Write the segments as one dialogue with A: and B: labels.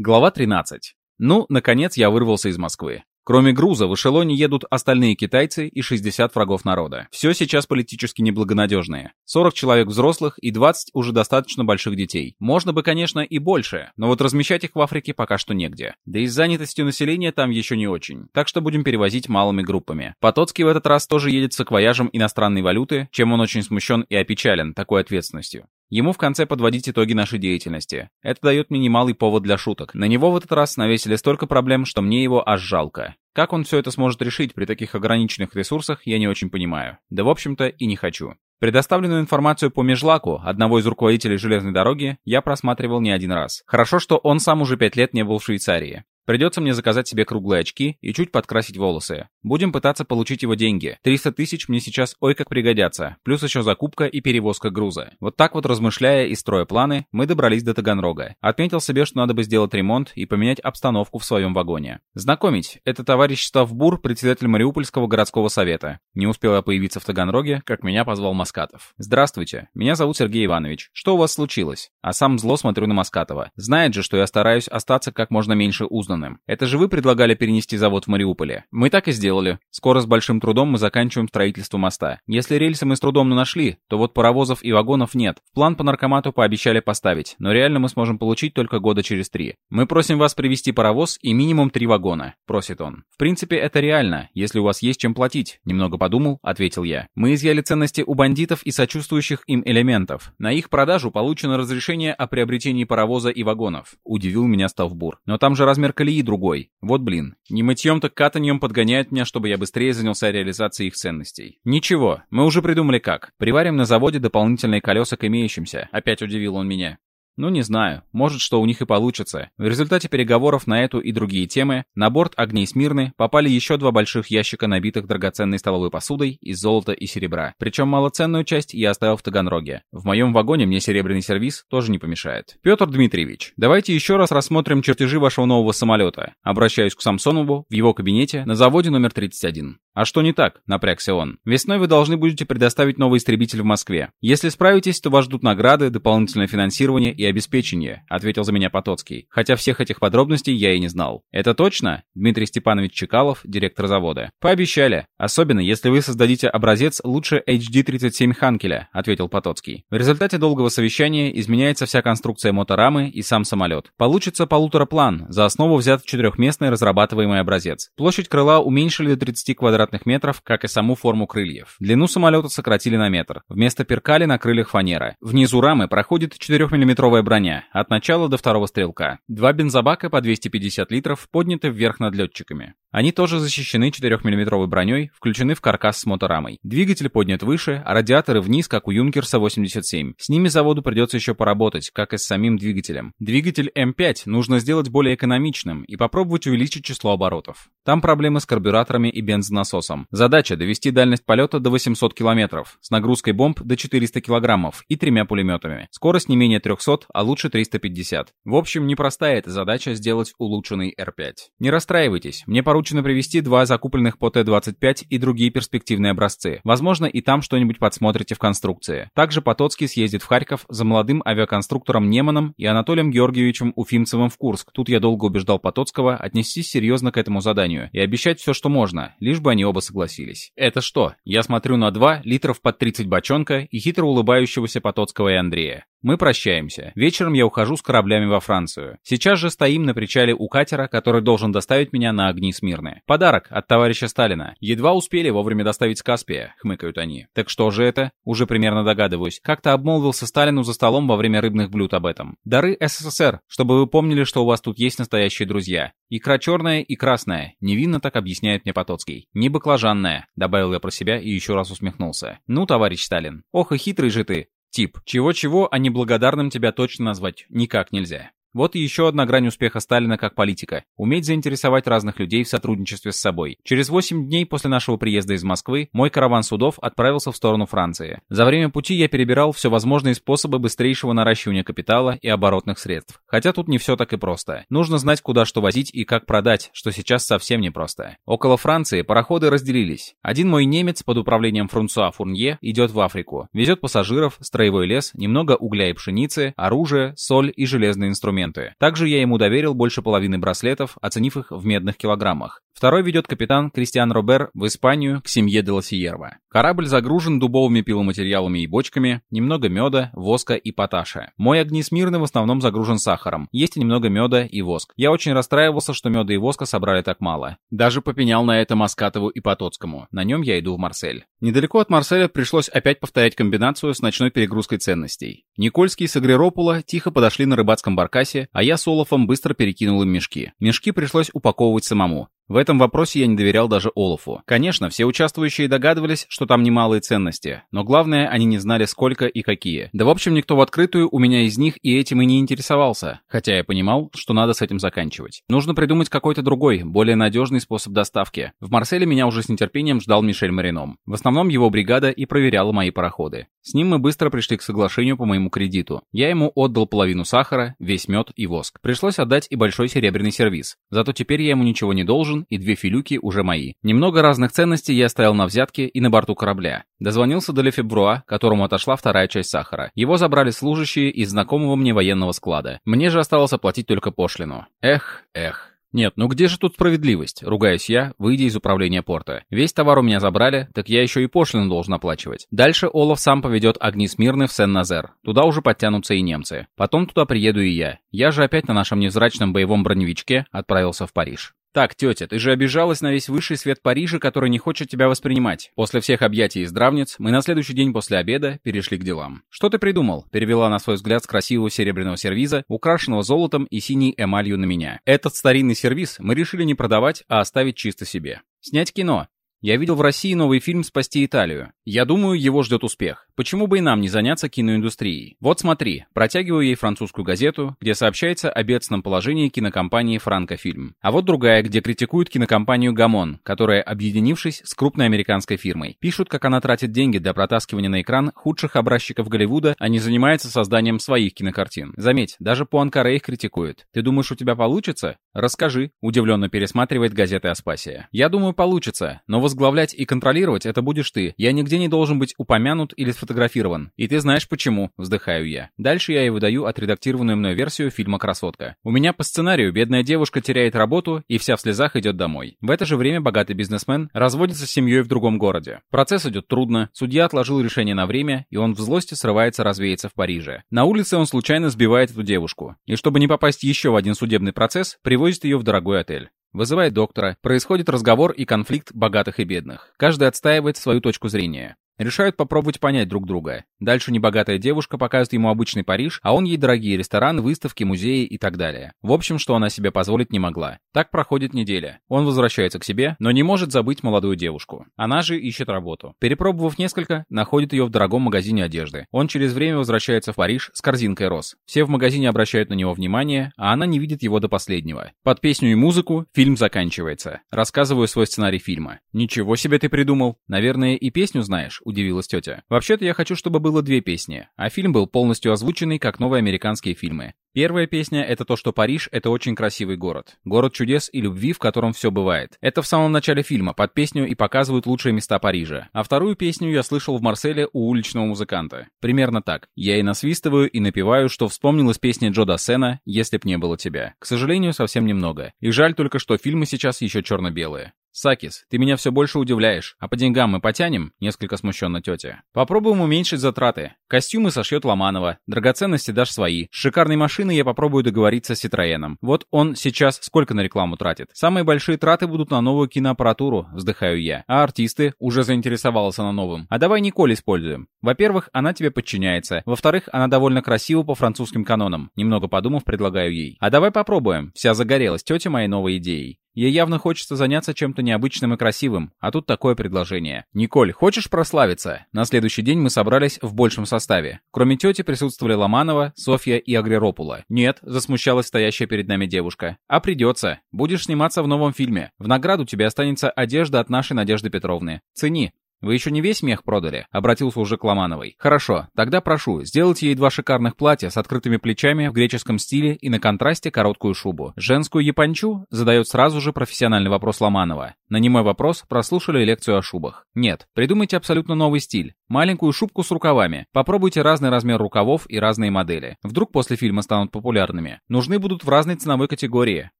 A: Глава 13. Ну, наконец я вырвался из Москвы. Кроме груза, в эшелоне едут остальные китайцы и 60 врагов народа. Все сейчас политически неблагонадежные. 40 человек взрослых и 20 уже достаточно больших детей. Можно бы, конечно, и больше, но вот размещать их в Африке пока что негде. Да и с занятостью населения там еще не очень. Так что будем перевозить малыми группами. Потоцкий в этот раз тоже едет с акваяжем иностранной валюты, чем он очень смущен и опечален такой ответственностью. Ему в конце подводить итоги нашей деятельности. Это дает мне немалый повод для шуток. На него в этот раз навесили столько проблем, что мне его аж жалко. Как он все это сможет решить при таких ограниченных ресурсах, я не очень понимаю. Да в общем-то и не хочу. Предоставленную информацию по Межлаку, одного из руководителей железной дороги, я просматривал не один раз. Хорошо, что он сам уже пять лет не был в Швейцарии. Придется мне заказать себе круглые очки и чуть подкрасить волосы. Будем пытаться получить его деньги. 300 тысяч мне сейчас ой как пригодятся. Плюс еще закупка и перевозка груза. Вот так вот размышляя и строя планы, мы добрались до Таганрога. Отметил себе, что надо бы сделать ремонт и поменять обстановку в своем вагоне. Знакомить, это товарищ Ставбур, председатель Мариупольского городского совета. Не успел я появиться в Таганроге, как меня позвал Маскатов. Здравствуйте, меня зовут Сергей Иванович. Что у вас случилось? А сам зло смотрю на Маскатова. Знает же, что я стараюсь остаться как можно меньше узнанным осознанным. Это же вы предлагали перенести завод в Мариуполе. Мы так и сделали. Скоро с большим трудом мы заканчиваем строительство моста. Если рельсы мы с трудом нашли, то вот паровозов и вагонов нет. В план по наркомату пообещали поставить, но реально мы сможем получить только года через три. Мы просим вас привезти паровоз и минимум три вагона, просит он. В принципе, это реально, если у вас есть чем платить. Немного подумал, ответил я. Мы изъяли ценности у бандитов и сочувствующих им элементов. На их продажу получено разрешение о приобретении паровоза и вагонов. Удивил меня Ставбур. Но там же размер колеи колеи другой. Вот блин. Не мытьем, так катаньем подгоняют меня, чтобы я быстрее занялся реализацией их ценностей. Ничего, мы уже придумали как. Приварим на заводе дополнительные колеса к имеющимся. Опять удивил он меня. Ну, не знаю. Может, что у них и получится. В результате переговоров на эту и другие темы на борт огней Смирны попали еще два больших ящика, набитых драгоценной столовой посудой из золота и серебра. Причем малоценную часть я оставил в Таганроге. В моем вагоне мне серебряный сервиз тоже не помешает. Петр Дмитриевич, давайте еще раз рассмотрим чертежи вашего нового самолета. Обращаюсь к Самсонову в его кабинете на заводе номер 31. А что не так? Напрягся он. Весной вы должны будете предоставить новый истребитель в Москве. Если справитесь, то вас ждут награды, дополнительное финансирование и обеспечение», — ответил за меня Потоцкий. Хотя всех этих подробностей я и не знал. «Это точно?» — Дмитрий Степанович Чекалов, директор завода. «Пообещали. Особенно, если вы создадите образец лучше HD-37 Ханкеля», — ответил Потоцкий. В результате долгого совещания изменяется вся конструкция моторамы и сам самолет. Получится полутораплан, за основу взят четырехместный разрабатываемый образец. Площадь крыла уменьшили до 30 квадратных метров, как и саму форму крыльев. Длину самолета сократили на метр. Вместо перкали на крыльях фанера. Внизу рамы проходит 4-миллиметровая Тяжелая броня, от начала до второго стрелка. Два бензобака по 250 литров подняты вверх над летчиками. Они тоже защищены 4-мм броней, включены в каркас с моторамой. Двигатель поднят выше, а радиаторы вниз, как у Юнкерса 87. С ними заводу придется еще поработать, как и с самим двигателем. Двигатель М5 нужно сделать более экономичным и попробовать увеличить число оборотов. Там проблемы с карбюраторами и бензонасосом. Задача довести дальность полета до 800 км, с нагрузкой бомб до 400 кг и тремя пулеметами. Скорость не менее 300, а лучше 350. В общем, непростая эта задача сделать улучшенный Р5. Не расстраивайтесь, мне поручено поручено привести два закупленных по Т-25 и другие перспективные образцы. Возможно, и там что-нибудь подсмотрите в конструкции. Также Потоцкий съездит в Харьков за молодым авиаконструктором Неманом и Анатолием Георгиевичем Уфимцевым в Курск. Тут я долго убеждал Потоцкого отнестись серьезно к этому заданию и обещать все, что можно, лишь бы они оба согласились. Это что? Я смотрю на два литров под 30 бочонка и хитро улыбающегося Потоцкого и Андрея. Мы прощаемся. Вечером я ухожу с кораблями во Францию. Сейчас же стоим на причале у катера, который должен доставить меня на огни Смирны. Подарок от товарища Сталина. Едва успели вовремя доставить с Каспия, хмыкают они. Так что же это? Уже примерно догадываюсь. Как-то обмолвился Сталину за столом во время рыбных блюд об этом. Дары СССР, чтобы вы помнили, что у вас тут есть настоящие друзья. Икра черная и красная. Невинно так объясняет мне Потоцкий. Не баклажанная, добавил я про себя и еще раз усмехнулся. Ну, товарищ Сталин. Ох и хитрый же ты. Тип. Чего-чего, а неблагодарным тебя точно назвать никак нельзя. Вот еще одна грань успеха Сталина как политика – уметь заинтересовать разных людей в сотрудничестве с собой. Через 8 дней после нашего приезда из Москвы мой караван судов отправился в сторону Франции. За время пути я перебирал все возможные способы быстрейшего наращивания капитала и оборотных средств. Хотя тут не все так и просто. Нужно знать, куда что возить и как продать, что сейчас совсем непросто. Около Франции пароходы разделились. Один мой немец под управлением Франсуа Фурнье идет в Африку. Везет пассажиров, строевой лес, немного угля и пшеницы, оружие, соль и железные инструменты инструменты. Также я ему доверил больше половины браслетов, оценив их в медных килограммах. Второй ведет капитан Кристиан Робер в Испанию к семье Делосиерва. Корабль загружен дубовыми пиломатериалами и бочками, немного меда, воска и поташа. Мой огни смирный в основном загружен сахаром. Есть и немного меда и воск. Я очень расстраивался, что меда и воска собрали так мало. Даже попенял на это Маскатову и Потоцкому. На нем я иду в Марсель. Недалеко от Марселя пришлось опять повторять комбинацию с ночной перегрузкой ценностей. Никольский с Агреропула тихо подошли на рыбацком баркасе, а я с Олафом быстро перекинул им мешки. Мешки пришлось упаковывать самому. В этом вопросе я не доверял даже Олафу. Конечно, все участвующие догадывались, что там немалые ценности, но главное, они не знали сколько и какие. Да в общем, никто в открытую у меня из них и этим и не интересовался, хотя я понимал, что надо с этим заканчивать. Нужно придумать какой-то другой, более надежный способ доставки. В Марселе меня уже с нетерпением ждал Мишель Марином. В основном его бригада и проверяла мои пароходы. С ним мы быстро пришли к соглашению по моему кредиту. Я ему отдал половину сахара, весь мед и воск. Пришлось отдать и большой серебряный сервиз. Зато теперь я ему ничего не должен, и две филюки уже мои. Немного разных ценностей я оставил на взятке и на борту корабля. Дозвонился до Лефебруа, которому отошла вторая часть сахара. Его забрали служащие из знакомого мне военного склада. Мне же осталось оплатить только пошлину. Эх, эх. «Нет, ну где же тут справедливость?» — ругаюсь я, выйдя из управления порта. «Весь товар у меня забрали, так я еще и пошлину должен оплачивать. Дальше Олаф сам поведет огни Смирны в Сен-Назер. Туда уже подтянутся и немцы. Потом туда приеду и я. Я же опять на нашем невзрачном боевом броневичке отправился в Париж». «Так, тетя, ты же обижалась на весь высший свет Парижа, который не хочет тебя воспринимать. После всех объятий и здравниц мы на следующий день после обеда перешли к делам. Что ты придумал?» Перевела на свой взгляд с красивого серебряного сервиза, украшенного золотом и синей эмалью на меня. Этот старинный сервиз мы решили не продавать, а оставить чисто себе. Снять кино. Я видел в России новый фильм «Спасти Италию». Я думаю, его ждет успех. Почему бы и нам не заняться киноиндустрией? Вот смотри, протягиваю ей французскую газету, где сообщается о бедственном положении кинокомпании «Франкофильм». А вот другая, где критикуют кинокомпанию «Гамон», которая, объединившись с крупной американской фирмой, пишут, как она тратит деньги для протаскивания на экран худших образчиков Голливуда, а не занимается созданием своих кинокартин. Заметь, даже Пуанкаре их критикует. Ты думаешь, у тебя получится? Расскажи, удивленно пересматривает газеты Аспасия. Я думаю, получится, но возглавлять и контролировать это будешь ты. Я нигде не должен быть упомянут или сфотографирован. И ты знаешь почему, вздыхаю я. Дальше я и выдаю отредактированную мной версию фильма «Красотка». У меня по сценарию бедная девушка теряет работу и вся в слезах идет домой. В это же время богатый бизнесмен разводится с семьей в другом городе. Процесс идет трудно, судья отложил решение на время, и он в злости срывается развеяться в Париже. На улице он случайно сбивает эту девушку. И чтобы не попасть еще в один судебный процесс, привозит ее в дорогой отель. Вызывает доктора, происходит разговор и конфликт богатых и бедных. Каждый отстаивает свою точку зрения. Решают попробовать понять друг друга. Дальше небогатая девушка показывает ему обычный Париж, а он ей дорогие рестораны, выставки, музеи и так далее. В общем, что она себе позволить не могла. Так проходит неделя. Он возвращается к себе, но не может забыть молодую девушку. Она же ищет работу. Перепробовав несколько, находит ее в дорогом магазине одежды. Он через время возвращается в Париж с корзинкой роз. Все в магазине обращают на него внимание, а она не видит его до последнего. Под песню и музыку фильм заканчивается. Рассказываю свой сценарий фильма. Ничего себе ты придумал. Наверное, и песню знаешь удивилась тетя. «Вообще-то я хочу, чтобы было две песни, а фильм был полностью озвученный, как новые американские фильмы. Первая песня — это то, что Париж — это очень красивый город. Город чудес и любви, в котором все бывает. Это в самом начале фильма, под песню и показывают лучшие места Парижа. А вторую песню я слышал в Марселе у уличного музыканта. Примерно так. Я и насвистываю, и напеваю, что вспомнил из песни Джо Дассена «Если б не было тебя». К сожалению, совсем немного. И жаль только, что фильмы сейчас еще черно-белые. «Сакис, ты меня все больше удивляешь. А по деньгам мы потянем?» — несколько смущенно тетя. «Попробуем уменьшить затраты. Костюмы сошьет Ломанова. Драгоценности дашь свои. С шикарной машиной я попробую договориться с Ситроеном. Вот он сейчас сколько на рекламу тратит? Самые большие траты будут на новую киноаппаратуру», — вздыхаю я. «А артисты?» — уже заинтересовался на новым. «А давай Николь используем. Во-первых, она тебе подчиняется. Во-вторых, она довольно красива по французским канонам. Немного подумав, предлагаю ей. А давай попробуем. Вся загорелась тетя моей новой идеей. Ей явно хочется заняться чем-то необычным и красивым, а тут такое предложение. «Николь, хочешь прославиться?» На следующий день мы собрались в большем составе. Кроме тети присутствовали Ломанова, Софья и Агреропула. «Нет», — засмущалась стоящая перед нами девушка. «А придется. Будешь сниматься в новом фильме. В награду тебе останется одежда от нашей Надежды Петровны. Цени». Вы еще не весь мех продали?» — обратился уже к Ломановой. «Хорошо, тогда прошу, сделайте ей два шикарных платья с открытыми плечами в греческом стиле и на контрасте короткую шубу. Женскую япончу?» — задает сразу же профессиональный вопрос Ломанова. На немой вопрос прослушали лекцию о шубах. Нет, придумайте абсолютно новый стиль. Маленькую шубку с рукавами. Попробуйте разный размер рукавов и разные модели. Вдруг после фильма станут популярными. Нужны будут в разной ценовой категории.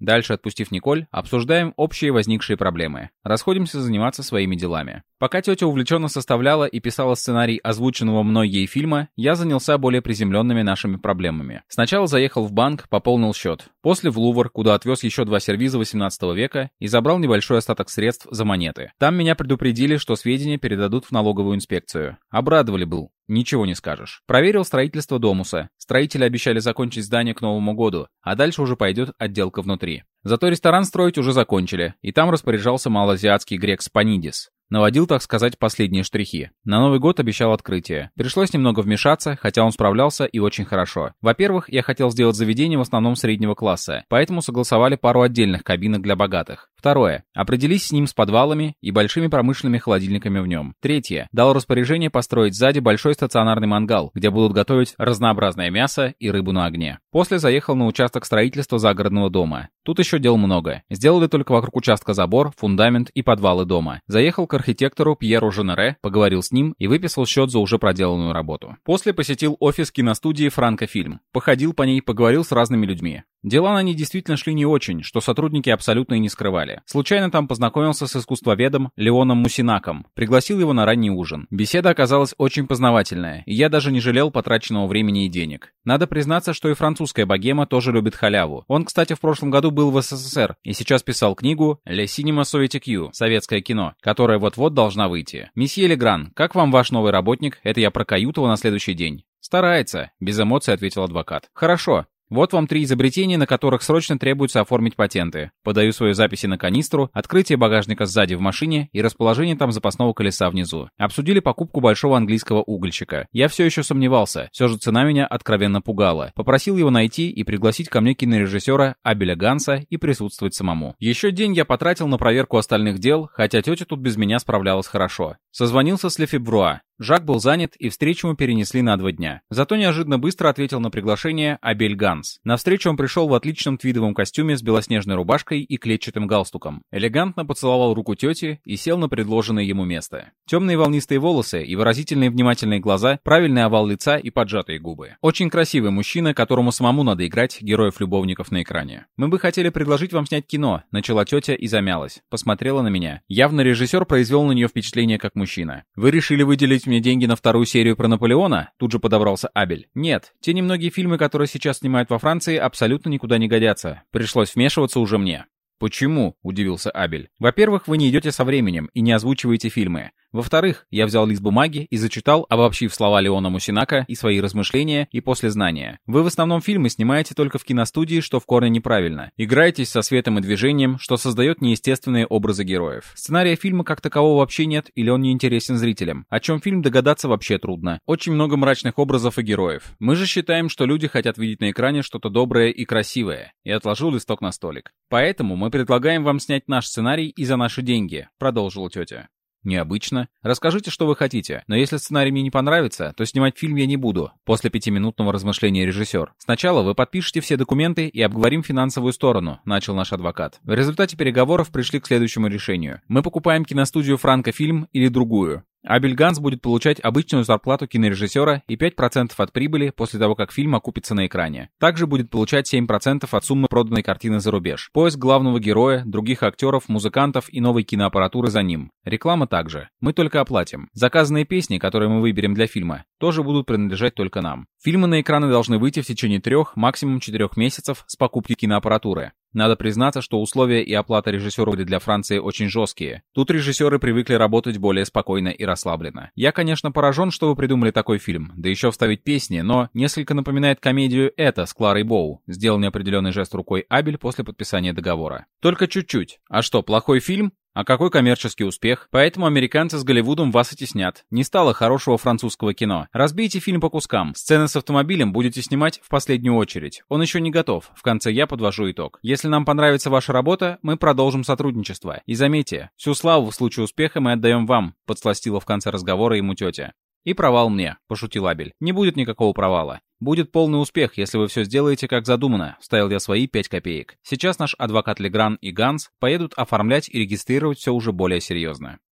A: Дальше, отпустив Николь, обсуждаем общие возникшие проблемы. Расходимся заниматься своими делами. Пока тетя увлеченно составляла и писала сценарий озвученного мной ей фильма, я занялся более приземленными нашими проблемами. Сначала заехал в банк, пополнил счет. После в Лувр, куда отвез еще два сервиза 18 века и забрал небольшой остаток средств за монеты. Там меня предупредили, что сведения передадут в налоговую инспекцию. Обрадовали был. Ничего не скажешь. Проверил строительство Домуса. Строители обещали закончить здание к Новому году, а дальше уже пойдет отделка внутри. Зато ресторан строить уже закончили, и там распоряжался малоазиатский грек Спанидис. Наводил, так сказать, последние штрихи. На Новый год обещал открытие. Пришлось немного вмешаться, хотя он справлялся и очень хорошо. Во-первых, я хотел сделать заведение в основном среднего класса, поэтому согласовали пару отдельных кабинок для богатых. Второе. Определись с ним с подвалами и большими промышленными холодильниками в нем. Третье. Дал распоряжение построить сзади большой стационарный мангал, где будут готовить разнообразное мясо и рыбу на огне. После заехал на участок строительства загородного дома. Тут еще дел много. Сделали только вокруг участка забор, фундамент и подвалы дома. Заехал к архитектору Пьеру Женере, поговорил с ним и выписал счет за уже проделанную работу. После посетил офис киностудии Франко Фильм. Походил по ней, поговорил с разными людьми. Дела на ней действительно шли не очень, что сотрудники абсолютно и не скрывали. Случайно там познакомился с искусствоведом Леоном Мусинаком, пригласил его на ранний ужин. Беседа оказалась очень познавательная, и я даже не жалел потраченного времени и денег. Надо признаться, что и французская богема тоже любит халяву. Он, кстати, в прошлом году был в СССР и сейчас писал книгу «Le Cinema Soviétique» — советское кино, которое вот-вот должна выйти. «Месье Легран, как вам ваш новый работник? Это я про Каютова на следующий день». «Старается», — без эмоций ответил адвокат. «Хорошо. Вот вам три изобретения, на которых срочно требуется оформить патенты. Подаю свои записи на канистру, открытие багажника сзади в машине и расположение там запасного колеса внизу. Обсудили покупку большого английского угольщика. Я все еще сомневался, все же цена меня откровенно пугала. Попросил его найти и пригласить ко мне кинорежиссера Абеля Ганса и присутствовать самому. Еще день я потратил на проверку остальных дел, хотя тетя тут без меня справлялась хорошо. Созвонился с Лефебруа. Жак был занят, и встречу мы перенесли на два дня. Зато неожиданно быстро ответил на приглашение Абель Ганс. На встречу он пришел в отличном твидовом костюме с белоснежной рубашкой и клетчатым галстуком. Элегантно поцеловал руку тети и сел на предложенное ему место. Темные волнистые волосы и выразительные внимательные глаза, правильный овал лица и поджатые губы. Очень красивый мужчина, которому самому надо играть героев-любовников на экране. «Мы бы хотели предложить вам снять кино», — начала тетя и замялась. Посмотрела на меня. Явно режиссер произвел на нее впечатление как мужчина. «Вы решили выделить мне деньги на вторую серию про Наполеона?» Тут же подобрался Абель. «Нет, те немногие фильмы, которые сейчас снимают во Франции, абсолютно никуда не годятся. Пришлось вмешиваться уже мне». «Почему?» – удивился Абель. «Во-первых, вы не идете со временем и не озвучиваете фильмы. Во-вторых, я взял лист бумаги и зачитал, обобщив слова Леона Мусинака и свои размышления и после знания. Вы в основном фильмы снимаете только в киностудии, что в корне неправильно. Играетесь со светом и движением, что создает неестественные образы героев. Сценария фильма как такового вообще нет, или он не интересен зрителям. О чем фильм догадаться вообще трудно. Очень много мрачных образов и героев. Мы же считаем, что люди хотят видеть на экране что-то доброе и красивое. И отложил листок на столик. Поэтому мы предлагаем вам снять наш сценарий и за наши деньги, продолжила тетя. Необычно. Расскажите, что вы хотите. Но если сценарий мне не понравится, то снимать фильм я не буду. После пятиминутного размышления режиссер. Сначала вы подпишете все документы и обговорим финансовую сторону, начал наш адвокат. В результате переговоров пришли к следующему решению. Мы покупаем киностудию Франко Фильм или другую. Абель Ганс будет получать обычную зарплату кинорежиссера и 5% от прибыли после того, как фильм окупится на экране. Также будет получать 7% от суммы проданной картины за рубеж. Поиск главного героя, других актеров, музыкантов и новой киноаппаратуры за ним. Реклама также. Мы только оплатим. Заказанные песни, которые мы выберем для фильма, тоже будут принадлежать только нам. Фильмы на экраны должны выйти в течение трех, максимум четырех месяцев с покупки киноаппаратуры. Надо признаться, что условия и оплата режиссеру для Франции очень жесткие. Тут режиссеры привыкли работать более спокойно и расслабленно. Я, конечно, поражен, что вы придумали такой фильм, да еще вставить песни, но несколько напоминает комедию «Это» с Кларой Боу. Сделал неопределенный жест рукой Абель после подписания договора. Только чуть-чуть. А что, плохой фильм? А какой коммерческий успех? Поэтому американцы с Голливудом вас и теснят. Не стало хорошего французского кино. Разбейте фильм по кускам. Сцены с автомобилем будете снимать в последнюю очередь. Он еще не готов. В конце я подвожу итог. Если нам понравится ваша работа, мы продолжим сотрудничество. И заметьте, всю славу в случае успеха мы отдаем вам, подсластила в конце разговора ему тетя. «И провал мне», — пошутил Абель. «Не будет никакого провала. Будет полный успех, если вы все сделаете как задумано», — вставил я свои 5 копеек. Сейчас наш адвокат Легран и Ганс поедут оформлять и регистрировать все уже более серьезно.